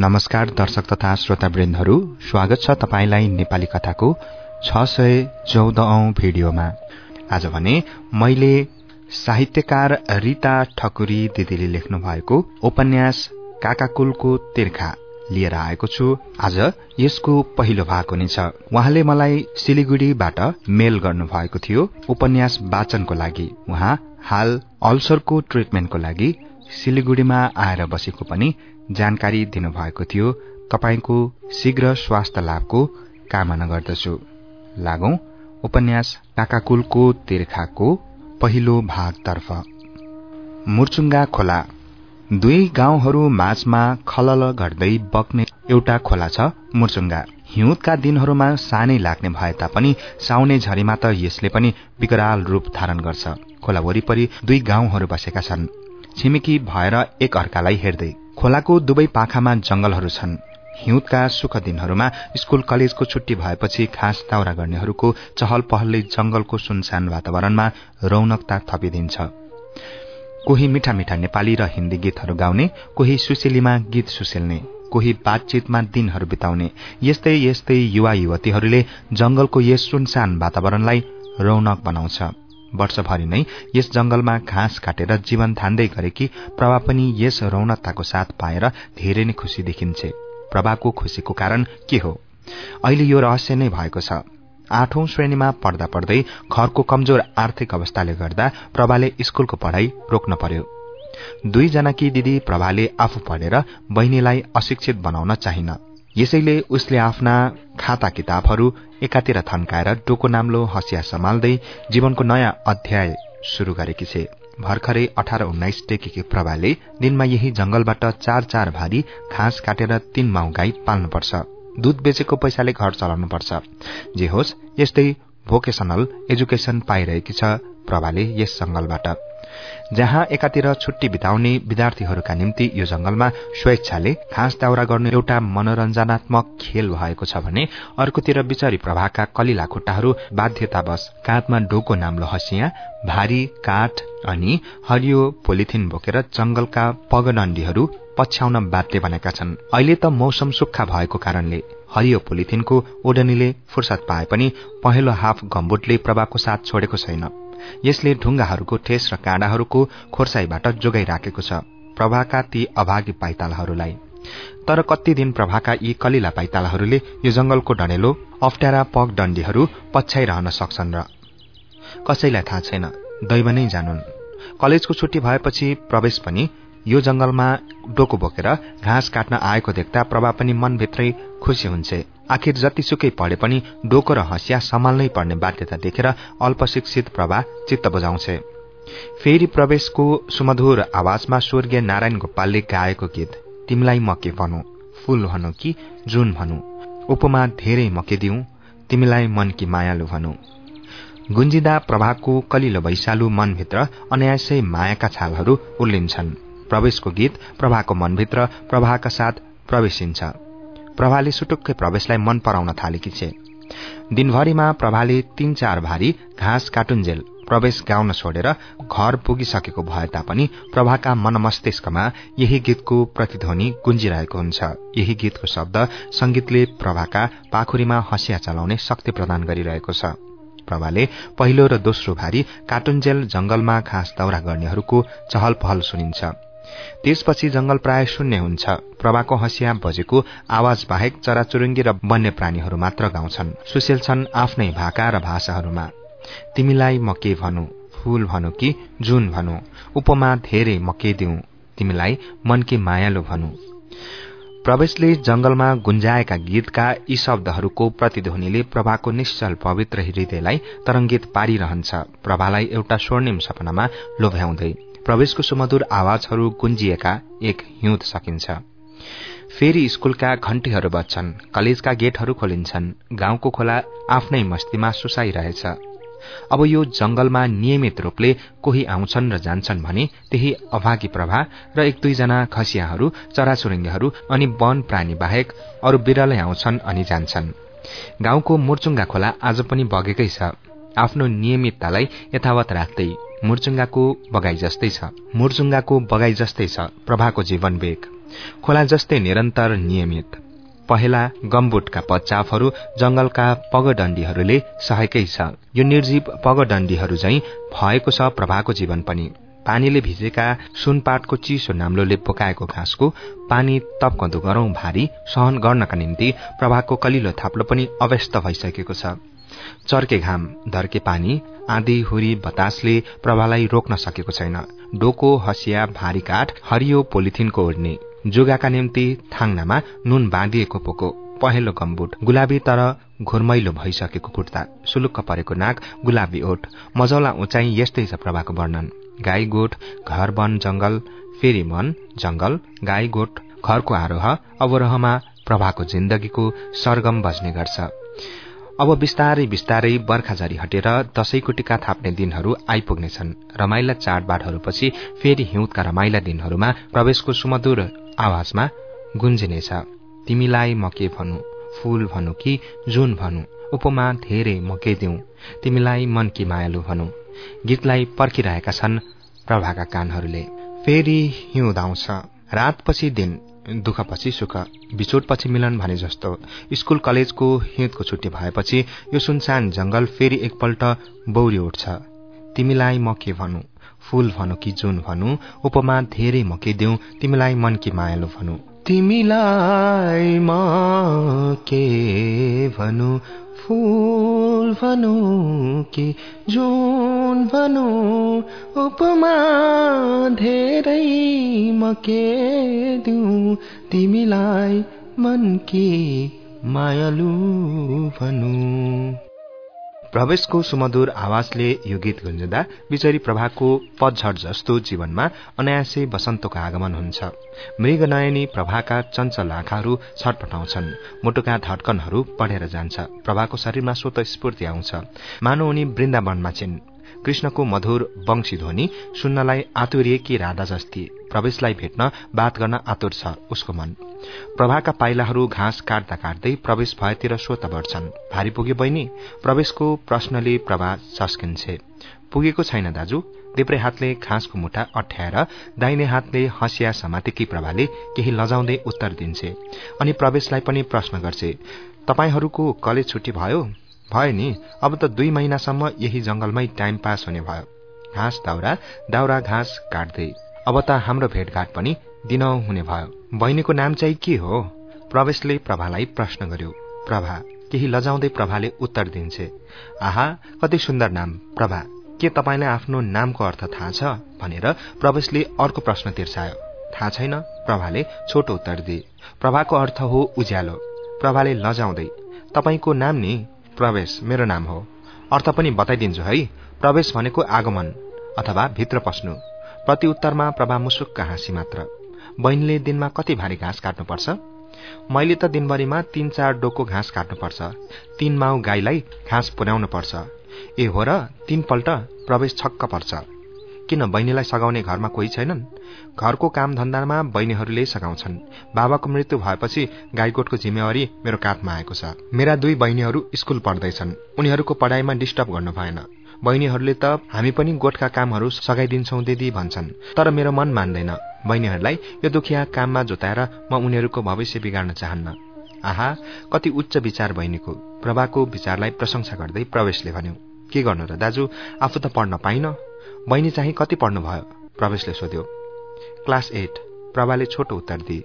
नमस्कार दर्शक तथा श्रोतावृन्दहरू। स्वागत छ तपाईँलाई नेपाली कथाको छ सय चौध औं भिडियोमा। आज भने मैले साहित्यकार रीता ठकुरी दिदीले लेख्नु भएको उपन्यास काकाकुलको तिर्खा लिएर आएको छु। आज यसको पहिलो भाग हुनेछ। उहाँले मलाई सिलिगुडीबाट मेल गर्नुभएको थियो। उपन्यास वाचनको लागि। उहाँ हाल अल्सरको ट्रिटमेन्टको लागि सिलिगुडीमा आएर बसेको पनि जानकारी दिनुभएको थियो। तपाईँको शीघ्र स्वास्थ्य लाभको कामना गर्दछु। लागौं उपन्यास काकाकुलको तिर्खाको पहिलो भागतर्फ। मुर्चुङ्गा खोला। दुई गाउँहरू माझमा खलल गर्दै बग्ने एउटा खोला छ मुर्चुङ्गा। हिउँदका दिनहरूमा सानै लाग्ने भए तापनि साउने झरीमा त यसले पनि विकराल रूप धारण गर्छ। खोला वरिपरि दुई गाउँहरू बसेका छन्। छिमेकी भएर एक अर्कालाई हेर्दै खोलाको दुवै पाखामा जंगलहरू छन्। हिउँदका सुख दिनहरूमा स्कूल कलेजको छुट्टी भएपछि खास दाउरा गर्नेहरूको चहल पहलले जंगलको सुनसान वातावरणमा रौनकता थपिदिन्छ। कोही मिठा मिठा नेपाली र हिन्दी गीतहरू गाउने कोही सुशेलीमा गीत सुसेल्ने कोही बातचितमा दिनहरू बिताउने यस्तै यस्तै युवा युवतीहरूले जंगलको यस सुनसान वातावरणलाई रौनक बनाउँछ। वर्षभरि नै यस जंगलमा घाँस काटेर जीवन धान्दै गरेकी प्रभा पनि यस रौनकताको साथ पाएर धेरै नै खुशी देखिन्छे। प्रभाको खुशीको कारण के हो? अहिले यो रहस्य नै भएको छ। आठौं श्रेणीमा पढ्दा पढ्दै घरको कमजोर आर्थिक अवस्थाले गर्दा प्रभाले स्कूलको पढ़ाई रोक्न पर्यो। दुईजनाकी दिदी प्रभाले आफू पढेर बहिनीलाई अशिक्षित बनाउन चाहिन। यसैले उसले आफ्ना खाता किताबहरू एकातिर थन्काएर डोको नाम्लो हसिया सम्हाल्दै जीवनको नयाँ अध्याय शुरू गरेकी छे। भर्खरै अठार उन्नाइस टेकेकी प्रभाले दिनमा यही जंगलबाट चार चार भारी घाँस काटेर तीन माउ गाई पाल्नुपर्छ। दूध बेचेको पैसाले घर चलाउनुपर्छ। जे होस् यस्तै भोकेसनल एजुकेशन पाइरहेकी छ प्रभाले यस जंगलबाट। जहाँ एकातिर छुट्टी बिताउने विद्यार्थीहरूका निम्ति यो जंगलमा स्वेच्छाले खास दाउरा गर्ने एउटा मनोरञ्जनात्मक खेल भएको छ भने अर्कोतिर बिचारी प्रभाका कलिला खुट्टाहरू बाध्यतावश काँधमा डोको नाम्लो हसिया भारी काठ अनि हरियो पोलिथिन बोकेर जंगलका पगडण्डीहरू पछ्याउन बाध्य बनेका छन्। अहिले त मौसम सुक्खा भएको कारणले हरियो पोलिथिनको ओडनीले फुर्सद पाए पनि पहेँलो हाफ गम्बुटले प्रभाको साथ छोडेको छैन। यसले ढुङ्गाहरूको ठेस र काँडाहरूको खोर्साईबाट जोगाइराखेको छ। प्रभाका ती अभागी पाइतालाहरूलाई। तर कति दिन प्रभाका यी कलिला पाइतालाहरूले यो जंगलको डढेलो अप्ठ्यारा पग डण्डीहरू पछ्याइरहन सक्छन् र कसैलाई थाहा छैन दैव नै जानुन्। कलेजको छुट्टी भएपछि प्रवेश पनि यो जंगलमा डोको बोकेर घाँस काट्न आएको देख्दा प्रभा पनि मनभित्रै खुसी हुन्छ। आखिर जतिसुकै पढे पनि डोको र हँसिया सम्हाल्नै पर्ने बाध्यता देखेर अल्पशिक्षित प्रभा चित्त बुझाउँछ। फेरि प्रवेशको सुमधुर आवाजमा स्वर्गीय नारायण गोपालले गाएको गीत तिमीलाई म के भनौ? फूल भनौ कि जुन भनौ? उपमा धेरै मके दिउ तिमीलाई मन कि मायालु भनौ? गुन्जिदा प्रभाको कलिलो वैशालु मनभित्र अनायासै मायाका छालहरू उर्लिन्छन्। प्रवेशको गीत प्रभाको मनभित्र प्रभाका साथ प्रवेशिन्छ। प्रभाले सुटुक्कै प्रवेशलाई मन पराउन थालेकी छे। दिनभरिमा प्रभाले तीन चार भारी घाँस काटुन्जेल प्रवेश गाउन छोडेर घर पुगिसकेको भए तापनि प्रभाका मन मस्तिष्कमा यही गीतको प्रतिध्वनि गुन्जिरहेको हुन्छ। यही गीतको शब्द संगीतले प्रभाका पाखुरीमा हँसिया चलाउने शक्ति प्रदान गरिरहेको छ। प्रभाले पहिलो र दोस्रो भारी काटुन्जेल जंगलमा घाँस दौरा गर्नेहरूको चहल पहल सुनिन्छ। त्यसपछि जंगल प्राय शून्य हुन्छ। प्रभाको हँसिया बजेको आवाज बाहेक चराचुरुङ्गी र वन्य प्राणीहरू मात्र गाउँछन्। सुशील छन् आफ्नै भाका र भाषाहरूमा। तिमीलाई म के भनु फूल भनु कि जुन भनु उपमा धेरै म के दिउ तिमीलाई मनकी मायालु भनु प्रवेशले जंगलमा गुन्जाएका गीतका यी शब्दहरूको प्रतिध्वनिले प्रभाको निश्चल पवित्र हृदयलाई तरंगित पारिरहन्छ। प्रभालाई एउटा स्वर्णिम सपनामा लोभ्याउँदै प्रवेशको सुमधुर आवाजहरू गुन्जिएका एक हिउँद सकिन्छ। फेरि स्कूलका घण्टीहरू बज्छन् कलेजका गेटहरू खोलिन्छन् गाउँको खोला आफ्नै मस्तीमा सुसाइरहेछ। अब यो जंगलमा नियमित रूपले कोही आउँछन् र जान्छन् भने त्यही अभागी प्रभा र एक दुईजना खसियाहरू चराचुरुङ्गीहरू अनि वन प्राणी बाहेक अरू बिरलै आउँछन् अनि जान्छन्। गाउँको मुर्चुङ्गा खोला आज पनि बगेकै छ। आफ्नो नियमिततालाई यथावत राख्दै मुर्चुङ्गाको बगाई जस्तै छ। मुर्चुङ्गाको बगाई जस्तै छ प्रभाको जीवन वेग खोला जस्तै निरन्तर नियमित। पहेला गम्बुटका पच्चाफहरू जंगलका पगडण्डीहरूले सहेकै छ। यो निर्जीव पगडण्डीहरू झैं भएको छ प्रभाको जीवन पनि। पानीले भिजेका सुनपाटको चिसो नाम्लोले बोकाएको घाँसको पानी तपकँदो गरौं भारी सहन गर्नका निम्ति प्रभाको कलिलो थाप्लो पनि अव्यस्त भइसकेको छ। चर्के घाम धर्के पानी आँधी हुरी बतासले प्रभालाई रोक्न सकेको छैन। डोको हसिया भारी काठ हरियो पोलिथिनको ओढ्ने। जुगाका निम्ति थाङ्नामा नुन बाँधिएको पोको पहेँलो गम्बुट गुलाबी तर घुरमैलो भइसकेको कुर्ता सुलुक्क परेको नाक गुलाबी ओठ मजौला उचाइ यस्तै छ प्रभाको वर्णन। गाई गोठ घर वन जंगल फेरि मन जंगल गाई गोठ घरको आरोह अवरोहमा प्रभाको जिन्दगीको सरगम बज्ने गर्छ। अब बिस्तारै बिस्तारै बर्खा झरी हटेर दशैंको टिका थाप्ने दिनहरू आइपुग्नेछन्। रमाइला चाडबाडहरूपछि फेरि हिउँदका रमाइला दिनहरूमा प्रवेशको सुमधुर आवाजमा गुन्जिनेछ। तिमीलाई म के भनु फूल भनु कि जुन भनु उपमा धेरै म के दिउ? तिमीलाई मन कि मायालु भनु गीतलाई पर्खिरहेका छन् प्रभाका कानहरूले। फेरि हिउँद आउँछ। रातपछि दिन दुःखपछि सुख बिछोटपछि मिलन भने जस्तो स्कूल कलेजको हिउँदको छुट्टी भएपछि यो सुनसान जंगल फेरि एकपल्ट बौरी उठ्छ। तिमीलाई म के भनु? फूल भनु कि जुन भनु? उपमा धेरै म के दिउ तिमीलाई मन कि मायालु भनु? तिमीलाई के भनु? फूल भनु कि जुन भनु? उपमा धेरै म के दिउ? तिमीलाई मन कि मायालु भनु? प्रवेशको सुमधुर आवाजले यो गीत गुन्जदा विचरी प्रभाको पतझट जस्तो जीवनमा अनायासै बसन्तको आगमन हुन्छ। मृग नयनी प्रभाका चञ्चल आँखाहरू छटपटाउँछन्। मुटुका धड्कनहरू बढेर जान्छ। प्रभाको शरीरमा स्वत स्फूर्ति आउँछ। मानव उनी वृन्दावनमा छिन्। कृष्णको मधुर वंशी ध्वनि सुन्नलाई आतुरिएकी राधा जस्ती। प्रवेशलाई भेट्न बात गर्न आतुर छ उसको मन। प्रभाका पाइलाहरू घाँस काट्दा काट्दै प्रवेश भएतिर स्वत बढ्छन्। भारी पुग्यो बहिनी प्रवेशको प्रश्नले प्रभा चस्किन्छे पुगेको छैन दाजु देब्रे हातले घाँसको मुठा अठ्याएर दाहिने हातले हँसिया समातेकी प्रभाले केही लजाउँदै उत्तर दिन्छे। अनि प्रवेशलाई पनि प्रश्न गर्छे तपाईँहरूको कलेज छुट्टी भयो? भयो नि अब त दुई महिनासम्म यही जंगलमै टाइम पास हुने भयो। घाँस दाउरा दाउरा घाँस काट्दै। अब त हाम्रो भेटघाट पनि दिन हुने भयो। बहिनीको नाम चाहिँ के हो? प्रवेशले प्रभालाई प्रश्न गर्यो। प्रभा केही लजाउँदै प्रभाले उत्तर दिन्छे। आहा कति सुन्दर नाम। प्रभा के तपाईँलाई आफ्नो नामको अर्थ थाहा छ? भनेर प्रवेशले अर्को प्रश्न तिर्सायो। थाहा छैन? प्रभाले छोटो उत्तर दिए। प्रभाको अर्थ हो उज्यालो। प्रभाले लजाउँदै तपाईँको नाम नि प्रवेश मेरो नाम हो। अर्थ पनि बताइदिन्छु है। प्रवेश भनेको आगमन अथवा भित्र पस्नु। प्रति उत्तरमा प्रभा मुसुक्क हाँसी मात्र। बहिनीले दिनमा कति भारी घाँस काट्नुपर्छ? मैले त दिनभरिमा तीन चार डोको घाँस काट्नुपर्छ। तीन माउ गाईलाई घाँस पुर्याउनु पर्छ ए हो र तीनपल्ट प्रवेश छक्क पर्छ। किन बहिनीलाई सघाउने घरमा कोही छैनन्? घरको काम धन्दामा बहिनीहरूले सघाउँछन्। बाबाको मृत्यु भएपछि गाईकोटको जिम्मेवारी मेरो काँधमा आएको छ। मेरा दुई बहिनीहरू स्कूल पढ्दैछन्। उनीहरूको पढाइमा डिस्टर्ब गर्नु भएन। बहिनीहरूले त हामी पनि गोठका कामहरू सघाइदिन्छौ दिदी भन्छन् तर मेरो मन मान्दैन। बहिनीहरूलाई यो दुखिया काममा जोताएर म उनीहरूको भविष्य बिगार्न चाहन्न। आहा कति उच्च विचार बहिनीको। प्रभाको विचारलाई प्रशंसा गर्दै प्रवेशले भन्यो। के गर्नु र दाजु आफू त पढ्न पाइन। बहिनी चाहिँ कति पढ्नुभयो प्रवेशले सोध्यो। क्लास एट प्रभाले छोटो उत्तर दिए।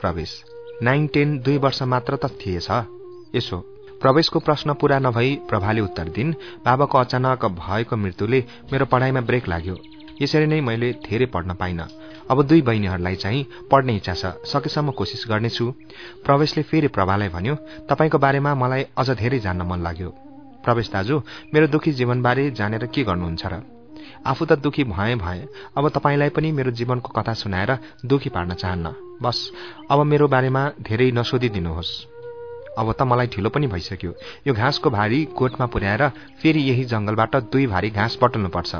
प्रवेश। नाइन टेन दुई वर्ष मात्र त थिएछ यसो। प्रवेशको प्रश्न पूरा नभई प्रभाले उत्तर दिन। बाबाको अचानक भएको मृत्युले मेरो पढाइमा ब्रेक लाग्यो। यसरी नै मैले धेरै पढ्न पाइन। अब दुई बहिनीहरूलाई चाहिँ पढ्ने इच्छा छ। सकेसम्म कोसिस गर्नेछु। प्रवेशले फेरि प्रभालाई भन्यो तपाईँको बारेमा मलाई अझ धेरै जान्न मन लाग्यो। प्रवेश दाजु मेरो दुखी जीवनबारे जानेर के गर्नुहुन्छ र? आफू त दुखी भए भए अब तपाईँलाई पनि मेरो जीवनको कथा सुनाएर दुखी पार्न चाहन्न। बस अब मेरो बारेमा धेरै नसोधिदिनुहोस्। अब त मलाई ढिलो पनि भइसक्यो। यो घाँसको भारी गोठमा पुर्याएर फेरि यही जंगलबाट दुई भारी घाँस बटल्नुपर्छ।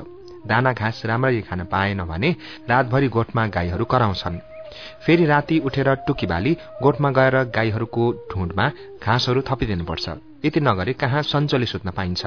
दाना घाँस राम्ररी खान पाएन भने रातभरि गोठमा गाईहरू कराउँछन्। फेरि राति उठेर टुकी बाली गोठमा गएर गाईहरूको ढुण्डमा घाँसहरू थपिदिनुपर्छ। यति नगरे कहाँ सञ्चली सुत्न पाइन्छ।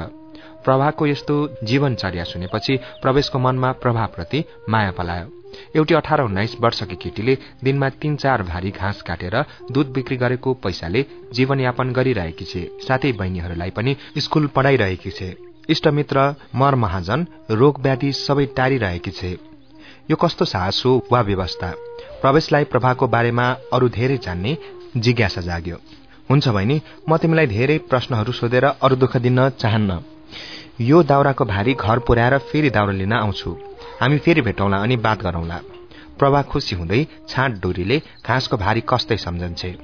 प्रभाको यस्तो जीवनचर्या सुनेपछि प्रवेशको मनमा प्रभाप्रति माया पलायो। एउटी अठार उन्नाइस वर्षकी केटीले दिनमा तीन चार भारी घाँस काटेर दूध बिक्री गरेको पैसाले जीवनयापन गरिरहेकी छे। साथै बहिनीहरूलाई पनि स्कूल पढ़ाइरहेकी छे। इष्टमित्र मर महाजन रोग व्याधि सबै टारिरहेकी छे। यो कस्तो साहस हो वा व्यवस्था? प्रवेशलाई प्रभाको बारेमा अरू धेरै जान्ने जिज्ञासा जाग्यो। हुन्छ बहिनी म तिमीलाई धेरै प्रश्नहरू सोधेर अरू दुःख दिन चाहन्न। यो दाउराको भारी घर पुर्याएर फेरि दाउरा लिन आउँछु। हामी फेरि भेटौँला अनि बात गरौंला। प्रभा खुसी हुँदै छाँट डोरीले घाँसको भारी कस्तै सम्झन्छे।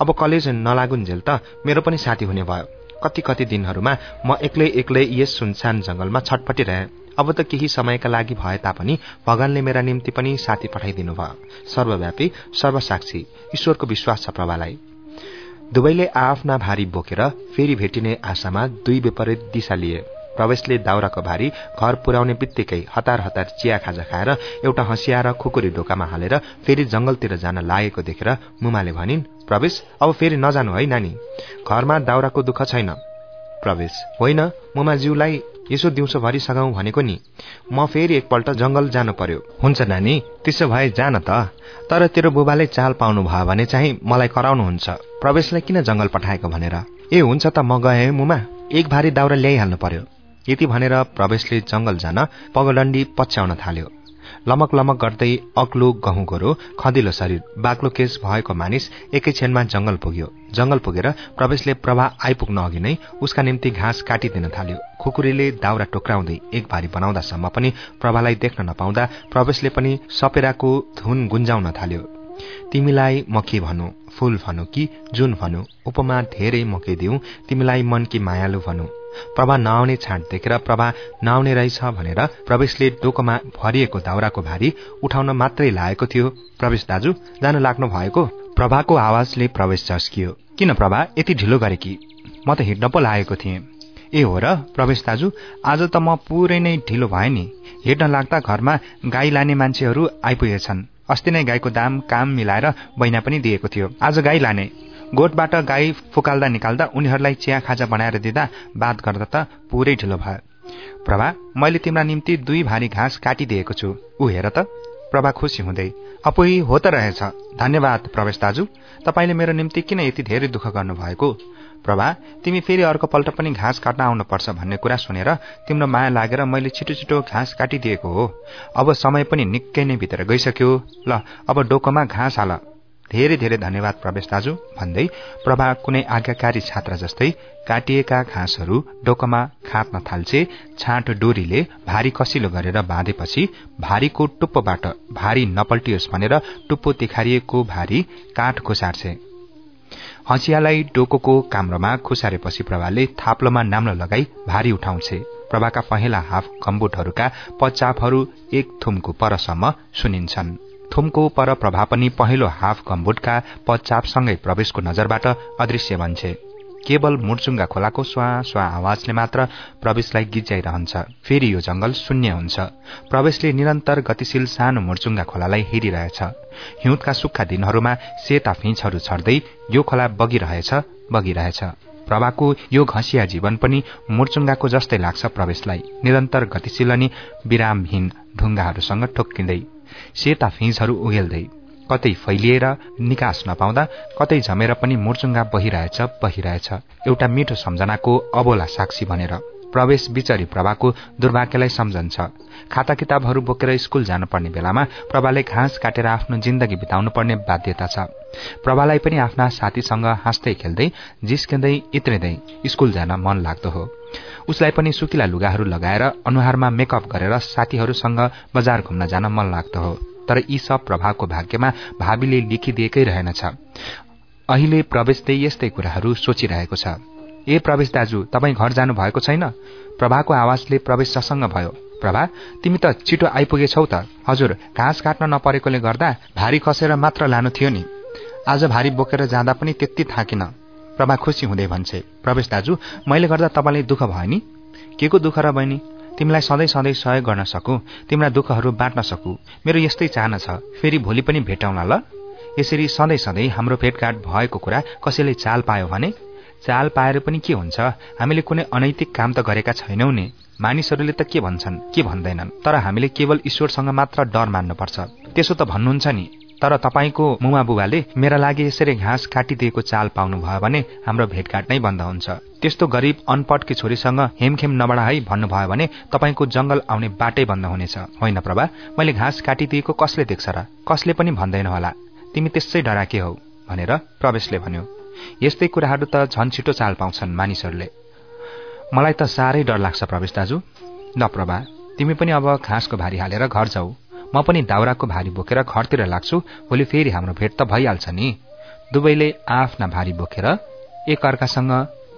अब कलेज नलागुन्जेल त मेरो पनि साथी हुने भयो। कति कति दिनहरूमा म एक्लै एक्लै यस सुनसान जंगलमा छटपटिरहे। अब त केही समयका लागि भए तापनि भगवानले मेरा निम्ति पनि साथी पठाइदिनु भयो। सर्वव्यापी सर्वसाक्षी ईश्वरको विश्वास छ प्रभालाई। दुवैले आफ्ना भारी बोकेर फेरि भेटिने आशामा दुई विपरीत दिशा लिए। प्रवेशले दाउराको भारी घर पुर्याउने बित्तिकै हतार हतार चिया खाजा खाएर एउटा हँसिया र खुकुरी ढोकामा हालेर फेरि जंगलतिर जान लागेको देखेर मुमाले भनिन् प्रवेश? अब फेरि नजानु है नानी। घरमा दाउराको दुःख छैन। प्रवेश? होइन मुमाज्यूलाई यसो दिउँसोभरि सघाउ भनेको नि म फेरि एकपल्ट जंगल जानु पर्यो। हुन्छ नानी त्यसो भए जान त। तर तेरो बुबाले चाल पाउनु भयो भने चाहिँ मलाई कराउनुहुन्छ। प्रवेशलाई किन जंगल पठाएको भनेर? ए हुन्छ त म गए मुमा। एक भारी दाउरा ल्याइहाल्नु पर्यो। यति भनेर प्रवेशले जंगल जान पगडण्डी पछ्याउन थाल्यो। लमक लमक गर्दै अग्लो गहुँ गोरो खदिलो शरीर बाक्लो केस भएको मानिस एकैछिनमा जंगल पुग्यो। जंगल पुगेर प्रवेशले प्रभा आइपुग्न अघि नै उसका निम्ति घाँस काटिदिन थाल्यो। खुकुरीले दाउरा टोक्राउँदै एक भारी बनाउँदासम्म पनि प्रभालाई देख्न नपाउँदा प्रवेशले पनि सपेराको धुन गुन्जाउन थाल्यो। तिमीलाई म के भनौ? फूल भनौ कि जुन भनौ? उपमा धेरै मकै दिउ तिमीलाई मन कि मायालु भनौ? प्रभा नआउने छाँट देखेर प्रभा नआउने रहेछ भनेर प्रवेशले डोकोमा भरिएको दाउराको भारी उठाउन मात्रै लागेको थियो। प्रवेश दाजु जान लाग्नु भएको? प्रभाको आवाजले प्रवेश झस्कियो। किन प्रभा यति ढिलो गरे कि? म त हिँड्न पो लागेको थिएँ। ए हो र प्रवेश दाजु आज त म पुरै नै ढिलो भए नि। हिँड्न लाग्दा घरमा गाई लाने मान्छेहरू आइपुगेछन्। अस्ति नै गाईको दाम काम मिलाएर बैना पनि दिएको थियो। आज गाई लाने। गोठबाट गाई फुकाल्दा निकाल्दा उनीहरूलाई चिया खाजा बनाएर दिँदा बात गर्दा त पुरै ढिलो भयो। प्रभा मैले तिम्रा निम्ति दुई भारी घाँस काटिदिएको छु। ऊ हेर त। प्रभा खुसी हुँदै अपुई हो त रहेछ। धन्यवाद प्रवेश दाजु। तपाईँले मेरो निम्ति किन यति धेरै दुःख गर्नुभएको? प्रभा तिमी फेरि अर्को पल्ट पनि घाँस काट्न आउनुपर्छ भन्ने कुरा सुनेर तिम्रो माया लागेर मैले छिटो छिटो घाँस काटिदिएको हो। अब समय पनि निकै नै भित्र गइसक्यो। ल अब डोकोमा घाँस हाल। धेरै धेरै धन्यवाद प्रवेश दाजु भन्दै प्रभा कुनै आज्ञाकारी छात्र जस्तै काटिएका घाँसहरू डोकोमा खाँच्न थाल्छे छाँट डोरीले भारी कसिलो गरेर बाँधेपछि भारीको टुप्पोबाट भारी नपल्टियोस् भनेर टुप्पो तिखारिएको भारी काठ खुसार्छे हँसियालाई डोकोको काम्रोमा खुसारेपछि प्रभाले थाप्लोमा नाम्लो लगाई भारी उठाउँछे। प्रभाका पहेला हाफ कम्बुटहरूका पच्चापहरू एक थुमको परसम्म सुनिन्छन्। थुमको पर प्रभाव पनि पहिलो हाफ गम्बुटका पच्चापसँगै प्रवेशको नजरबाट अदृश्य बन्छे। केवल मुर्चुङ्गा खोलाको स्वा स्वा आवाजले मात्र प्रवेशलाई गिज्याइरहन्छ। फेरि यो जंगल शून्य हुन्छ। प्रवेशले निरन्तर गतिशील सानो मुर्चुङ्गा खोलालाई हेरिरहेछ। हिउँदका सुक्खा दिनहरूमा सेता फिचहरू छर्दै यो खोला बगिरहेछ बगिरहेछ। प्रभाको यो घसिया जीवन पनि मुर्चुङ्गाको जस्तै लाग्छ प्रवेशलाई। निरन्तर गतिशील अनि विरामहीन ढुङ्गाहरूसँग ठोक्किँदै सेता फिजहरू उघेल्दै। कतै फैलिएर निकास नपाउँदा कतै झमेर पनि मुर्चुङ्गा बहिरहेछ बहिरहेछ। एउटा मिठो सम्झनाको अबोला साक्षी भनेर प्रवेश विचरी प्रभाको दुर्भाग्यलाई सम्झन्छ। खाता किताबहरू बोकेर स्कूल जानुपर्ने बेलामा प्रभाले घाँस काटेर आफ्नो जिन्दगी बिताउनु पर्ने बाध्यता छ। प्रभालाई पनि आफ्ना साथीसँग हाँस्दै खेल्दै जिस्किँदै इत्रिँदै स्कूल जान मन लाग्दो हो। उसलाई पनि सुकिला लुगाहरू लगाएर अनुहारमा मेकअप गरेर साथीहरूसँग बजार घुम्न जान मन लाग्दो हो। तर यी सब प्रभावको भाग्यमा भावीले लेखिदिएकै रहेनछ। अहिले प्रवेशले यस्तै कुराहरू सोचिरहेको छ। ए प्रवेश दाजु तपाईँ घर जानु भएको छैन? प्रभाको आवाजले प्रवेश ससँग भयो। प्रभा तिमी त छिटो आइपुगेछौ त। हजुर घाँस काट्न नपरेकोले गर्दा भारी कसेर मात्र लानु थियो नि। आज भारी बोकेर जाँदा पनि त्यति थाकिन। प्रभा खुसी हुँदै भन्छे प्रवेश दाजु मैले गर्दा तपाईँलाई दुःख भयो नि? के को दुःख र बहिनी? तिमीलाई सधैँ सधैँ सहयोग गर्न सकु तिम्रा दुःखहरू बाँट्न सकु। मेरो यस्तै चाहना छ फेरि भोलि पनि भेटौँला ल। यसरी सधैँ सधैँ हाम्रो भेटघाट भएको कुरा कसैले चाल पायो भने? चाल पाएर पनि के हुन्छ? हामीले कुनै अनैतिक काम त गरेका छैनौ नि। मानिसहरूले त के भन्छन् के भन्दैनन्? तर हामीले केवल ईश्वरसँग मात्र डर मान्नुपर्छ। त्यसो त भन्नुहुन्छ नि। तर तपाईँको मुमा बुबाले मेरा लागि यसरी घाँस काटिदिएको चाल पाउनु भयो भने हाम्रो भेटघाट नै बन्द हुन्छ। त्यस्तो गरिब अनपटकी छोरीसँग हेमखेम नबडा है भन्नुभयो भने तपाईँको जंगल आउने बाटै बन्द हुनेछ। होइन प्रभा मैले घाँस काटिदिएको कसले देख्छ र? कसले पनि भन्दैन होला। तिमी त्यसै डराके हौ भनेर प्रवेशले भन्यो। यस्तै कुराहरू त झन् छिटो चाल पाउँछन् मानिसहरूले। मलाई त साह्रै डर लाग्छ प्रवेश दाजु। ल प्रभा तिमी पनि अब घाँसको भारी हालेर घर जाऊ। म पनि दाउराको भारी बोकेर घरतिर लाग्छु भोलि फेरि हाम्रो भेट त भइहाल्छ नि। दुवैले आफ्ना भारी बोकेर एक अर्कासँग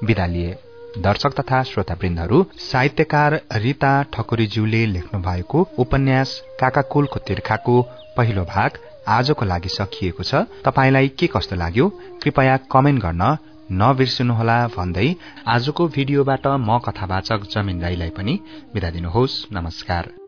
विदा लिए। दर्शक तथा श्रोतावृन्दहरू साहित्यकार रीता ठकुरीज्यूले लेख्नु भएको उपन्यास काकाकुलको तिर्खाको पहिलो भाग आजको लागि सकिएको छ। तपाईँलाई के कस्तो लाग्यो कृपया कमेन्ट गर्न नबिर्सिनुहोला भन्दै आजको भिडियोबाट म कथावाचक जमिन राईलाई पनि विदा दिनुहोस्। नमस्कार।